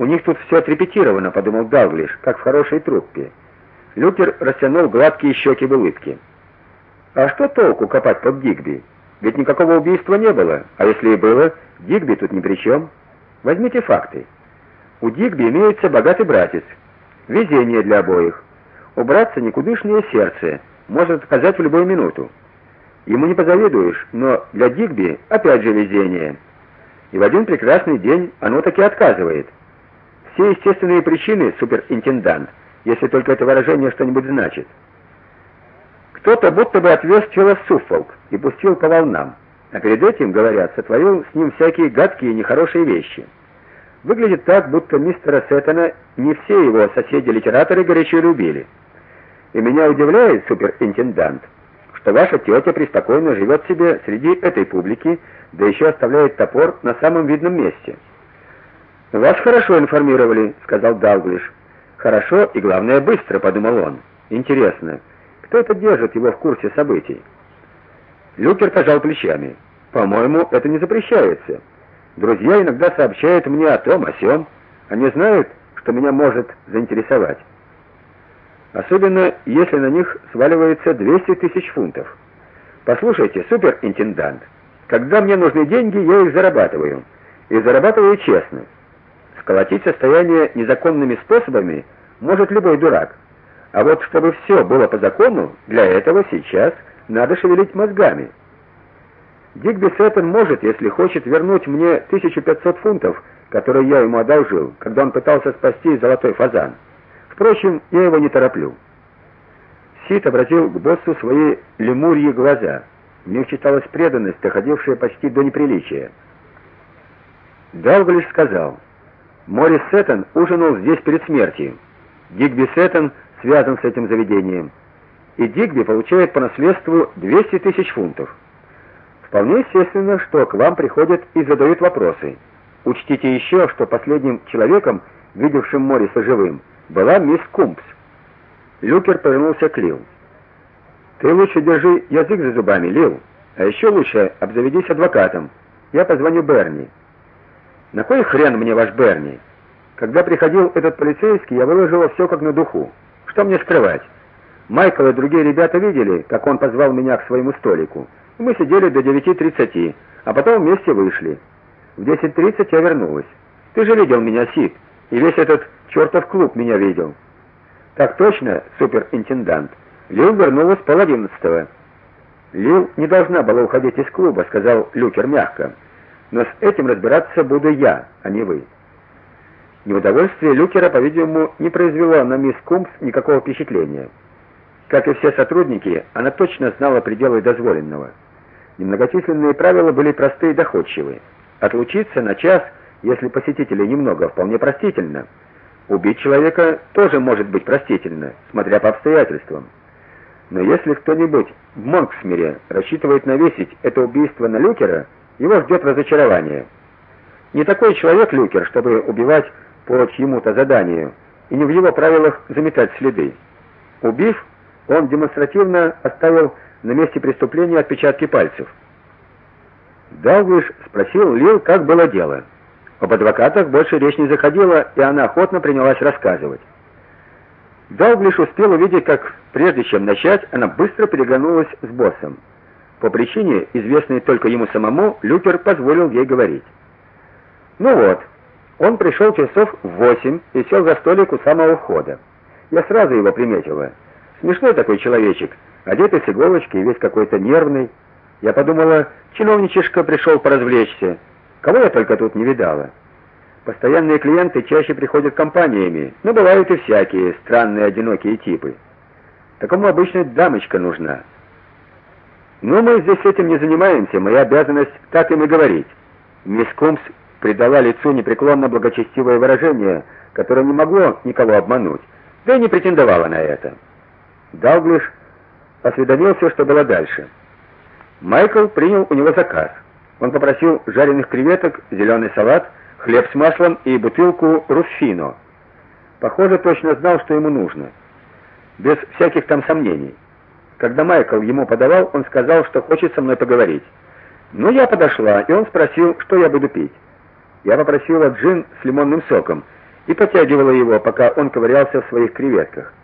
У них тут все отрепетировано, подумал Далглиш, как в хорошей труппе. Люкер растянул гладкие щеки в улыбке. А что толку копать под Дигби? Ведь никакого убийства не было, а если и было, Дигби тут ни при чем. Возьмите факты. У Дигби имеется богатый братец. Везение для обоих. У братца никудышнее сердце, может отказать в любую минуту. Ему не позавидуешь, но для Дигби опять же везение. И в один прекрасный день оно таки отказывает. Все естественные причины, суперинтендант, если только это выражение что-нибудь значит. Кто-то будто бы отвез тело в Суффолк и пустил по волнам, а перед этим, говорят, сотворил с ним всякие гадкие и нехорошие вещи. Выглядит так, будто мистера Сеттона не все его соседи-литераторы горячо любили. И меня удивляет, суперинтендант, что ваша тетя преспокойно живет себе среди этой публики, да еще оставляет топор на самом видном месте. Вас хорошо информировали, сказал Далглиш. Хорошо и главное быстро, подумал он. Интересно, кто это держит его в курсе событий? Люкер пожал плечами. По-моему, это не запрещается. Друзья иногда сообщают мне о том, о сём. Они знают, что меня может заинтересовать. Особенно, если на них сваливается 200 тысяч фунтов. Послушайте, суперинтендант, когда мне нужны деньги, я их зарабатываю. И зарабатываю честно. Сколотить состояние незаконными способами может любой дурак. А вот чтобы все было по закону, для этого сейчас надо шевелить мозгами. Дигби Сеттон может, если хочет, вернуть мне 1500 фунтов, которые я ему одолжил, когда он пытался спасти золотой фазан. Впрочем, я его не тороплю. Сид обратил к боссу свои лемурьи глаза. В них читалась преданность, доходившая почти до неприличия. Далглиш сказал: "Морис Сеттон ужинал здесь перед смертью. Дигби Сеттон связан с этим заведением, и Дигби получает по наследству 200 тысяч фунтов. Вполне естественно, что к вам приходят и задают вопросы. Учтите еще, что последним человеком, видевшим Мориса живым, была мисс Кумпс. Люкер повернулся к Лил. Ты лучше держи язык за зубами, Лил. А еще лучше обзаведись адвокатом. Я позвоню Берни. На кой хрен мне ваш Берни? Когда приходил этот полицейский, я выложила все как на духу. Что мне скрывать? Майкл и другие ребята видели, как он позвал меня к своему столику. Мы сидели до 9:30, а потом вместе вышли. В 10:30 я вернулась. Ты же видел меня, Сид, и весь этот чертов клуб меня видел. Так точно, суперинтендант. Лил вернулась половиннадцатого. Лил не должна была уходить из клуба, сказал Люкер мягко. Но с этим разбираться буду я, а не вы. Неудовольствие Люкера, по-видимому, не произвело на мисс Кумпс никакого впечатления. Как и все сотрудники, она точно знала пределы дозволенного. Немногочисленные правила были простые и доходчивые. Отлучиться на час, если посетителей немного, вполне простительно. Убить человека тоже может быть простительно, смотря по обстоятельствам. Но если кто-нибудь в Монксмире рассчитывает навесить это убийство на Люкера, его ждет разочарование. Не такой человек Люкер, чтобы убивать по чьему-то заданию, и не в его правилах заметать следы. Убив, он демонстративно оставил на месте преступления отпечатки пальцев. Далглиш спросил Лил, как было дело. Об адвокатах больше речь не заходила, и она охотно принялась рассказывать. Далглиш успел увидеть, как прежде чем начать, она быстро переглянулась с боссом. По причине, известной только ему самому, Люкер позволил ей говорить. Ну вот, он пришел часов в восемь и сел за столик у самого входа. Я сразу его приметила. Смешной такой человечек, одетый с иголочки и весь какой-то нервный. Я подумала, чиновничишка пришел поразвлечься. Кого я только тут не видала. Постоянные клиенты чаще приходят компаниями, но бывают и всякие странные одинокие типы. Такому обычно дамочка нужна. Но мы здесь этим не занимаемся, моя обязанность так им и говорить. Мисс Кумс придала лицу непреклонно благочестивое выражение, которое не могло никого обмануть, да и не претендовала на это. Далглиш осведомился, что было дальше. Майкл принял у него заказ. Он попросил жареных креветок, зеленый салат, хлеб с маслом и бутылку руффино. Похоже, точно знал, что ему нужно. Без всяких там сомнений. Когда Майкл ему подавал, он сказал, что хочет со мной поговорить. Ну, я подошла, и он спросил, что я буду пить. Я попросила джин с лимонным соком, и потягивала его, пока он ковырялся в своих креветках.